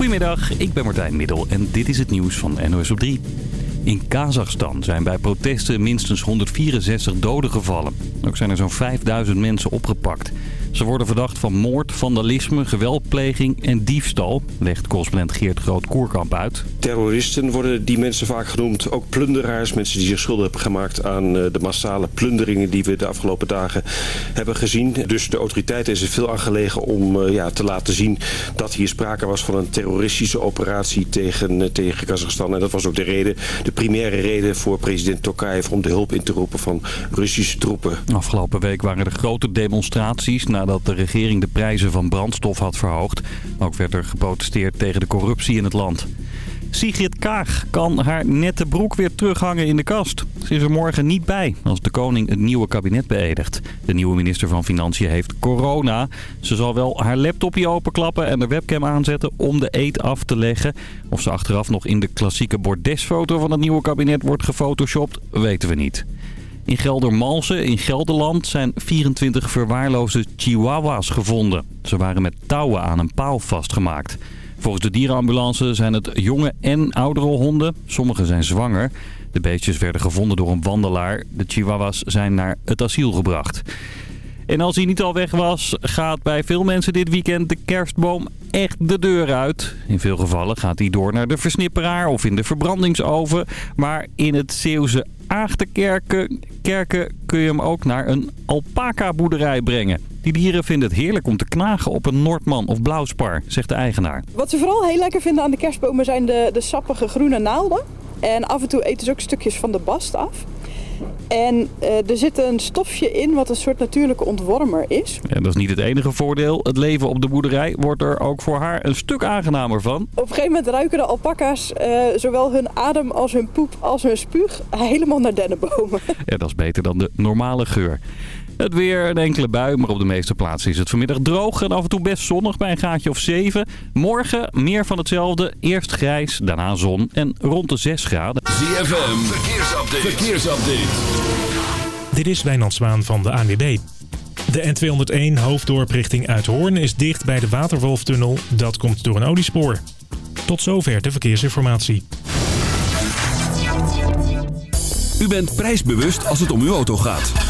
Goedemiddag, ik ben Martijn Middel en dit is het nieuws van NOS op 3. In Kazachstan zijn bij protesten minstens 164 doden gevallen. Ook zijn er zo'n 5000 mensen opgepakt. Ze worden verdacht van moord, vandalisme, geweldpleging en diefstal, legt correspondent Geert Groot-Koerkamp uit. Terroristen worden die mensen vaak genoemd. Ook plunderaars, mensen die zich schuldig hebben gemaakt aan eh, de massale plunderingen die we de afgelopen dagen hebben gezien. Dus de autoriteiten is er veel aan gelegen om eh, ja, te laten zien dat hier sprake was van een terroristische operatie tegen, eh, tegen Kazachstan. En dat was ook de reden, de primaire reden voor president Tokayev om de hulp in te roepen van Russische troepen. Afgelopen week waren er grote demonstraties nadat de regering de prijzen van brandstof had verhoogd. Ook werd er geprotesteerd tegen de corruptie in het land. Sigrid Kaag kan haar nette broek weer terughangen in de kast. Ze is er morgen niet bij als de koning het nieuwe kabinet beëdigt. De nieuwe minister van Financiën heeft corona. Ze zal wel haar laptopje openklappen en de webcam aanzetten om de eet af te leggen. Of ze achteraf nog in de klassieke bordesfoto van het nieuwe kabinet wordt gefotoshopt, weten we niet. In Geldermalsen in Gelderland zijn 24 verwaarloosde chihuahuas gevonden. Ze waren met touwen aan een paal vastgemaakt. Volgens de dierenambulance zijn het jonge en oudere honden. Sommige zijn zwanger. De beestjes werden gevonden door een wandelaar. De chihuahuas zijn naar het asiel gebracht. En als hij niet al weg was, gaat bij veel mensen dit weekend de kerstboom echt de deur uit. In veel gevallen gaat hij door naar de versnipperaar of in de verbrandingsoven. Maar in het Zeeuwse Aagtenkerken kerken kun je hem ook naar een alpaca-boerderij brengen. Die dieren vinden het heerlijk om te knagen op een Noordman of blauwspar, zegt de eigenaar. Wat ze vooral heel lekker vinden aan de kerstbomen zijn de, de sappige groene naalden. En af en toe eten ze ook stukjes van de bast af. En uh, er zit een stofje in wat een soort natuurlijke ontwormer is. Ja, dat is niet het enige voordeel. Het leven op de boerderij wordt er ook voor haar een stuk aangenamer van. Op een gegeven moment ruiken de alpaca's uh, zowel hun adem als hun poep als hun spuug helemaal naar dennenbomen. Ja, dat is beter dan de normale geur. Het weer, een enkele bui, maar op de meeste plaatsen is het vanmiddag droog en af en toe best zonnig bij een gaatje of 7. Morgen meer van hetzelfde. Eerst grijs, daarna zon en rond de 6 graden. ZFM, verkeersupdate. verkeersupdate. Dit is Wijnand Zwaan van de ANWB. De N201 hoofddorp richting Uithoorn is dicht bij de Waterwolftunnel. Dat komt door een oliespoor. Tot zover de verkeersinformatie. U bent prijsbewust als het om uw auto gaat.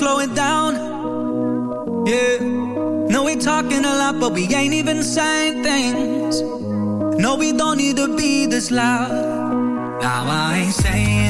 slow it down. Yeah. No, we talking a lot, but we ain't even saying things. No, we don't need to be this loud. Now I ain't saying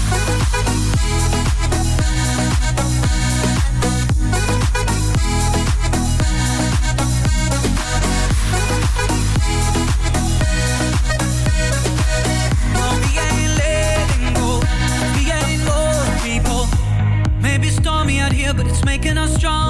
making us strong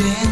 Imagine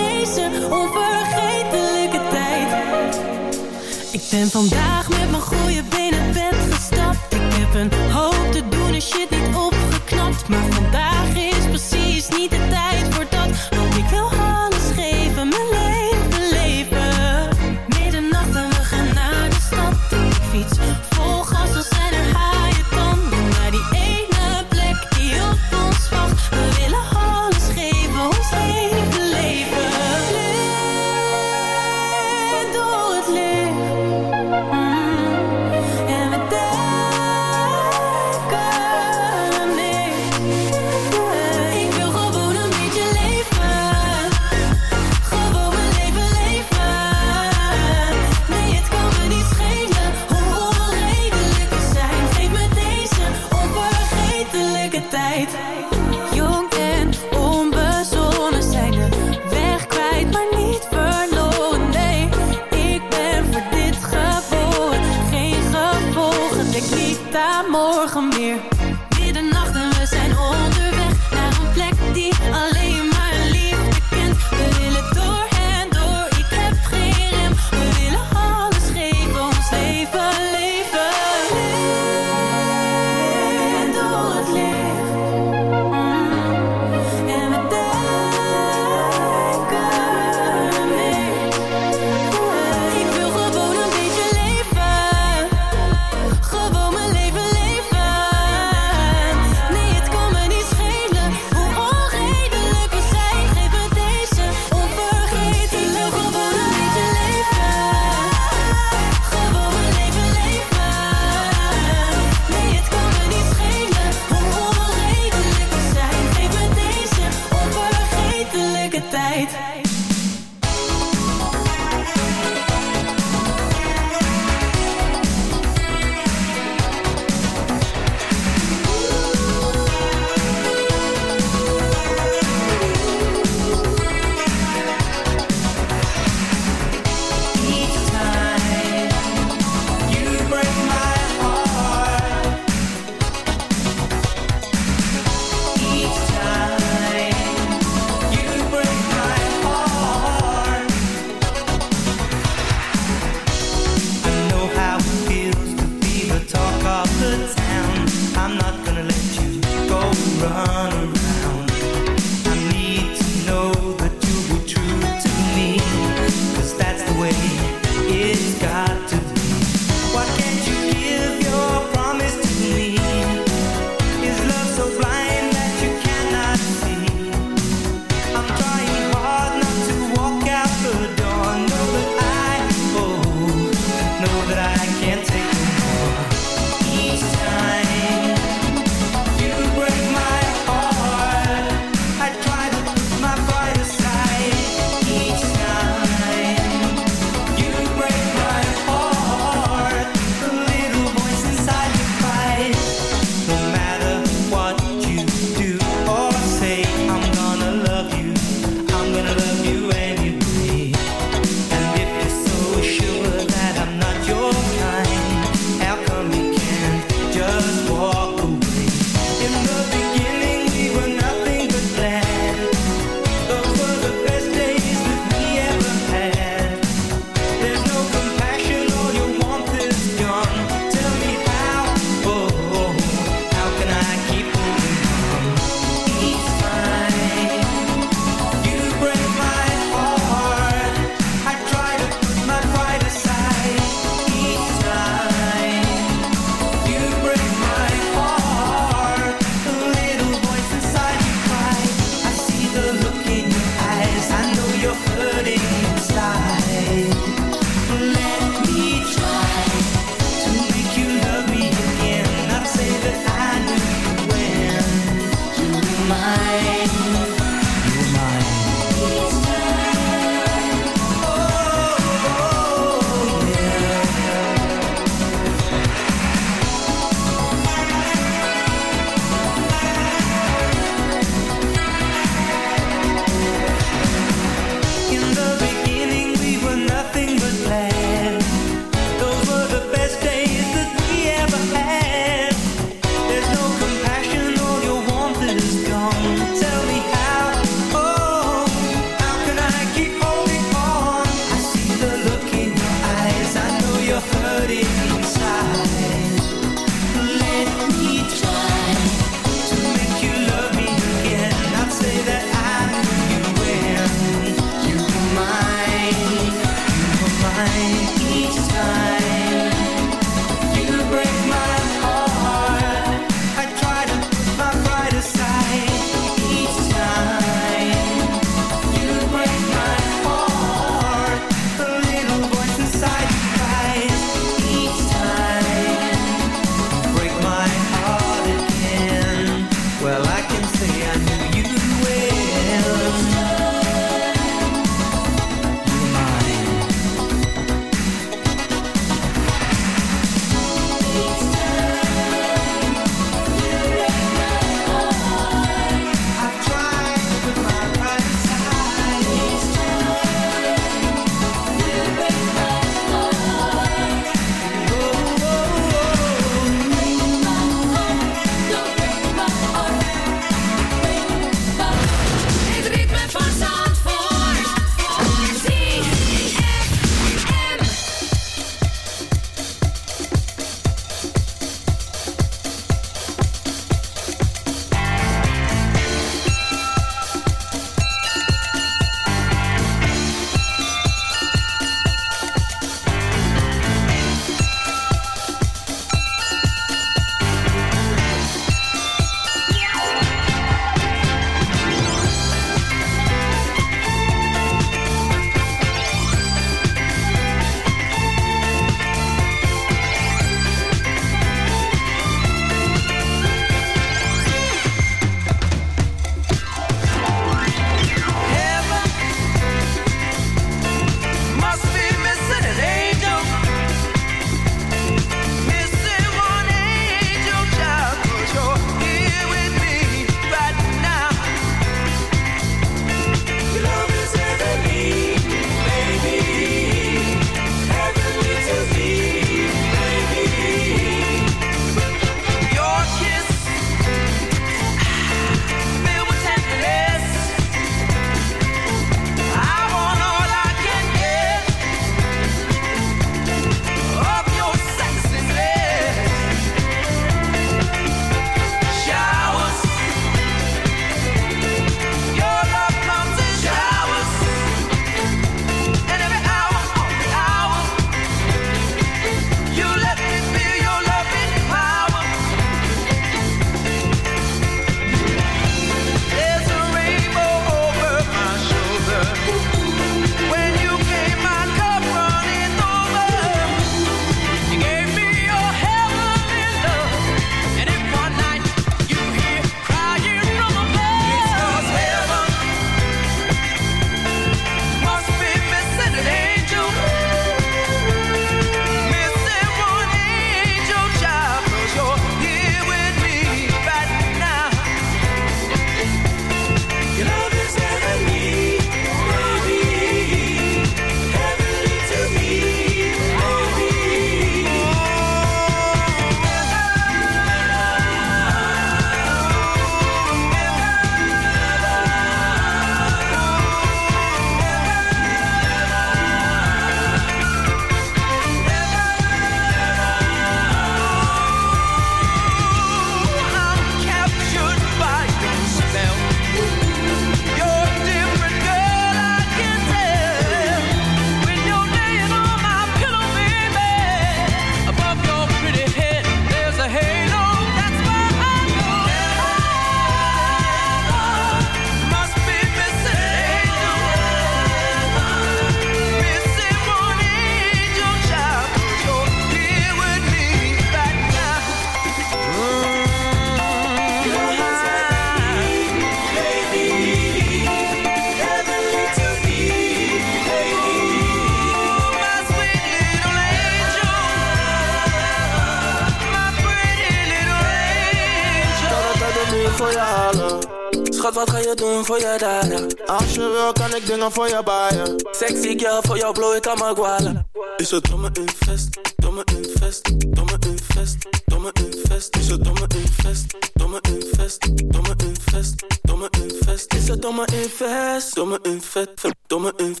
doen voor je dada? Als je wil, kan ik dingen voor je baaien. Sexy girl, voor jou blow ik mijn guala. Is het domme invest, domme invest, domme invest, domme invest. Is het domme invest, domme invest, domme invest, domme invest. Is het domme invest, domme invest, domme invest,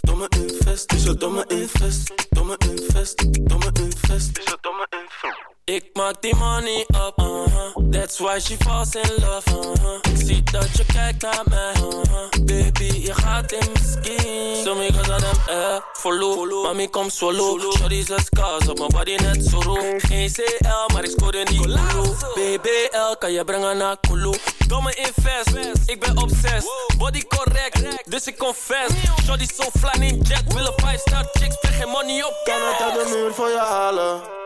domme invest. Is het domme invest, domme invest, domme invest. Is het domme invest. Ik maak die money up, uh-huh. That's why she falls in love, uh-huh. Ik zie dat je kijkt naar mij. Baby, je gaat in mijn skin. So me cause of them, eh, follow Mami, kom solo Shorty zes scars op mijn body net zo roe. Geen CL, maar ik scoorde niet Kulu BBL, kan je brengen naar Kulu? Domme invest, ik ben obsessed. Body correct, dus ik confess. Shorty zo fly in jet, willen 5 star chicks Spreek geen money op Kan het uit de muur voor je halen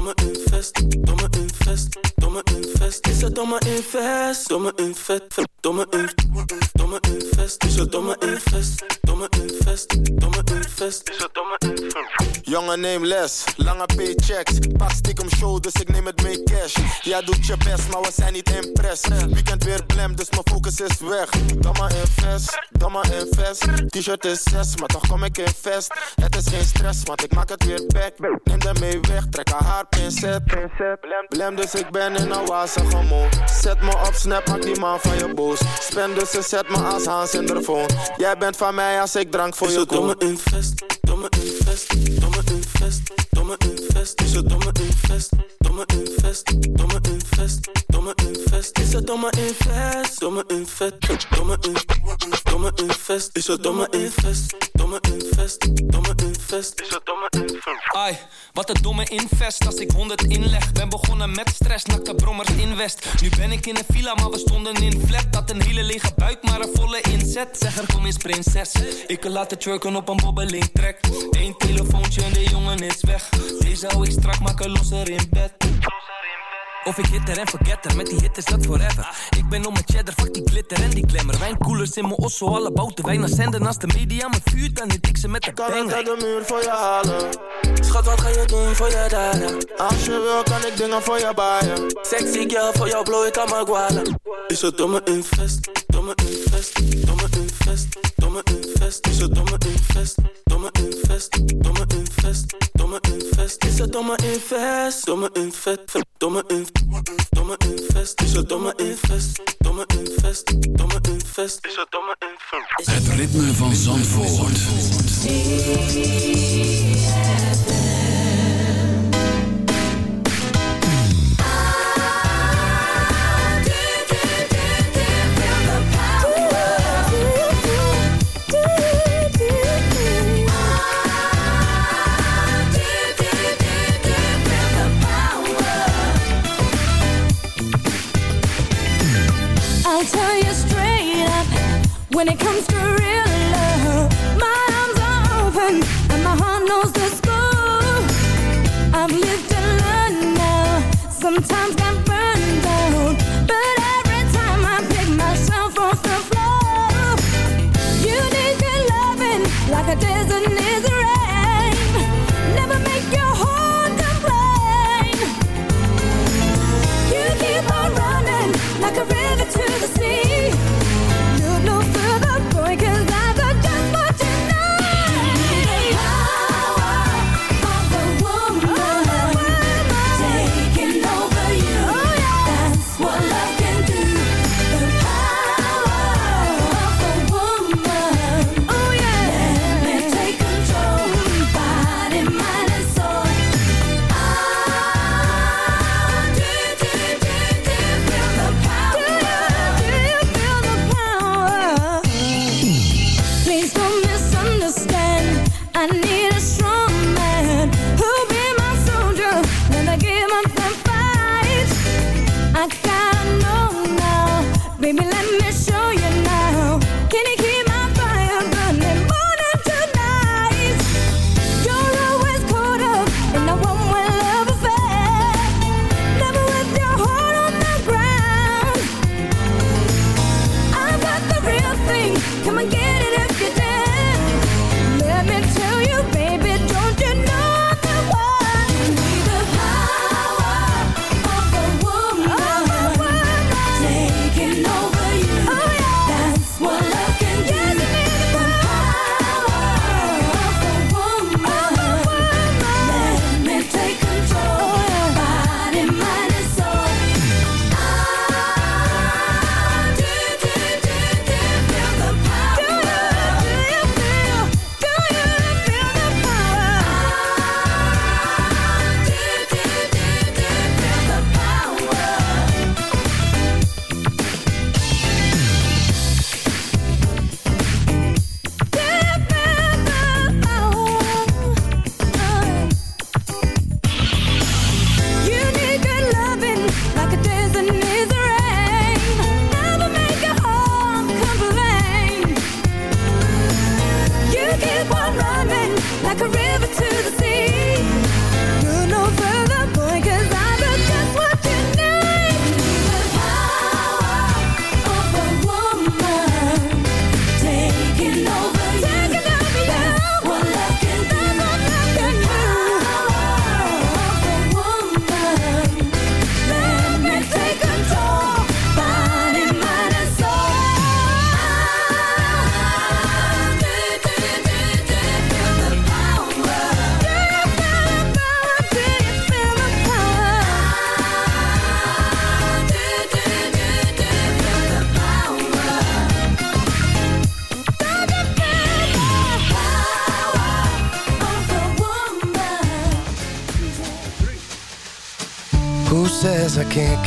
domme invest, domme invest, domme invest. Is het domme invest, domme invest, domme invest, domme invest. Is het domme invest, domme invest, domme invest. Is het domme invest. Jongen, neem les, lange paychecks. Pak stiekem show, dus ik neem het mee cash. Jij doet je best, maar we zijn niet impress. Weekend weer blem, dus mijn focus is weg. Domme invest, domme invest. T-shirt is 6, maar toch kom ik in vest. Het is geen stress, want ik maak het weer back. Neem hem mee weg, trek haar pincet. Blem, dus ik ben in een wazige mood. Zet me op snap, maak die man van je boos. Spend dus en zet me als Hans in de phone. Jij bent van mij als ik drank voor je koop. Domme invest, domme invest, domme invest, domme invest. Is het domme invest, domme invest, domme invest, domme invest. Is het domme invest, domme invest, domme invest, domme invest. Is het domme invest, domme invest, domme invest. Is het domme invest. Ai, wat een domme invest als ik 100 inleg. Ben begonnen met stress, nakte brommers in West. Nu ben ik in een villa, maar we stonden in flat. Dat een hele lege buik, maar een volle inzet. Zeg er kom eens prinses. Ik kan laten twerken op een bobbeling trek. Eén telefoontje en de jongen is weg. Deze hou ik strak, maken losser in bed. Of ik hitter en forgetter, met die hit is dat forever. Ik ben om mijn cheddar, fuck die glitter en die glamour. Wijnkoelers in mijn osso, alle bouten wijn zenden. Als de media me vuurt, dan hit ik ze met de Kan ik banger. uit de muur voor je halen? Schat, wat ga je doen voor je daden? Als je wil, kan ik dingen voor je baaien. Sexy girl, voor jou blow ik aan mijn guala. Is het domme invest, domme invest, domme invest, domme invest. Is het domme invest, domme invest, domme invest, domme invest. Is het domme invest, domme invest, domme invest, domme invest. Is het domme invest, domme invest, domme invest. Is het domme invest. Het ritme van Zandvoort. When it comes to real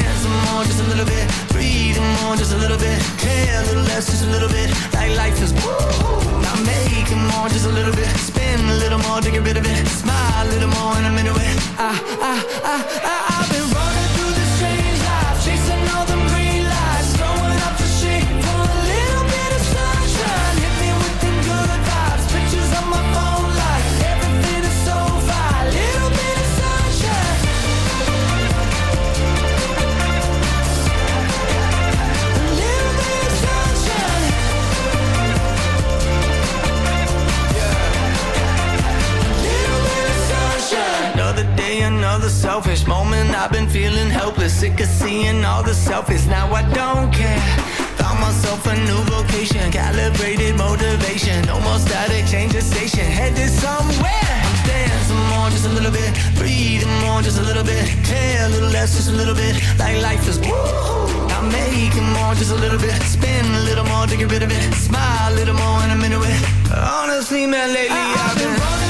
dancing more, just a little bit. Breathing more, just a little bit. Care a little less, just a little bit. Like life is woo. Now making more, just a little bit. Spin a little more to get rid of it. Smile a little more, and I'm into it. I, I, I, I, I've been running through selfish moment. I've been feeling helpless, sick of seeing all the selfies. Now I don't care. Found myself a new vocation, calibrated motivation. No more static, change the station, headed somewhere. I'm dancing more, just a little bit. Breathing more, just a little bit. Care a little less, just a little bit. Like life is woo. I'm making more, just a little bit. Spin a little more to get rid of it. Smile a little more, and I'm into it. Honestly, man, lately I've been running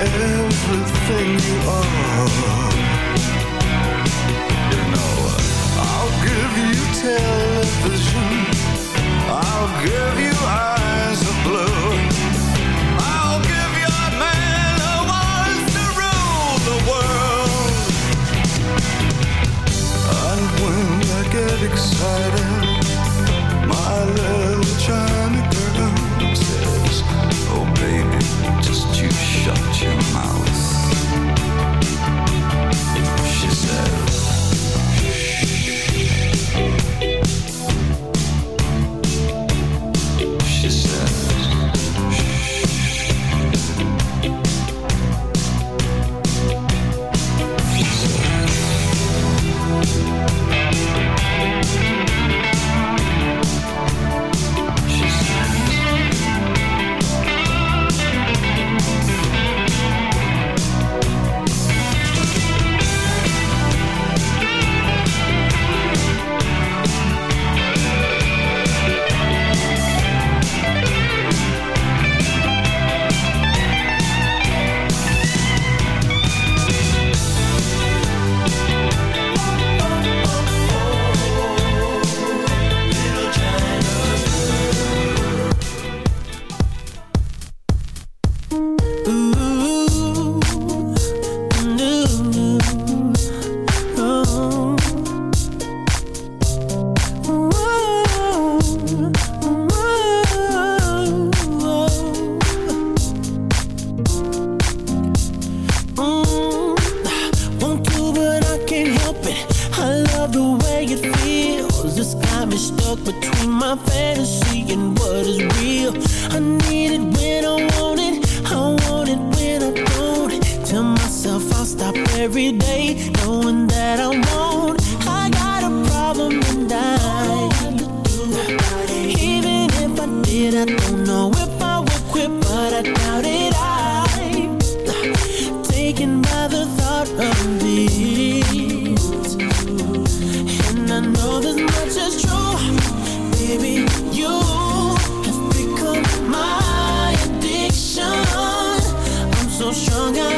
everything you are. You know, I'll give you television. I'll give you eyes of blue. I'll give man who wants to rule the world. And when I get excited, my love. house. stronger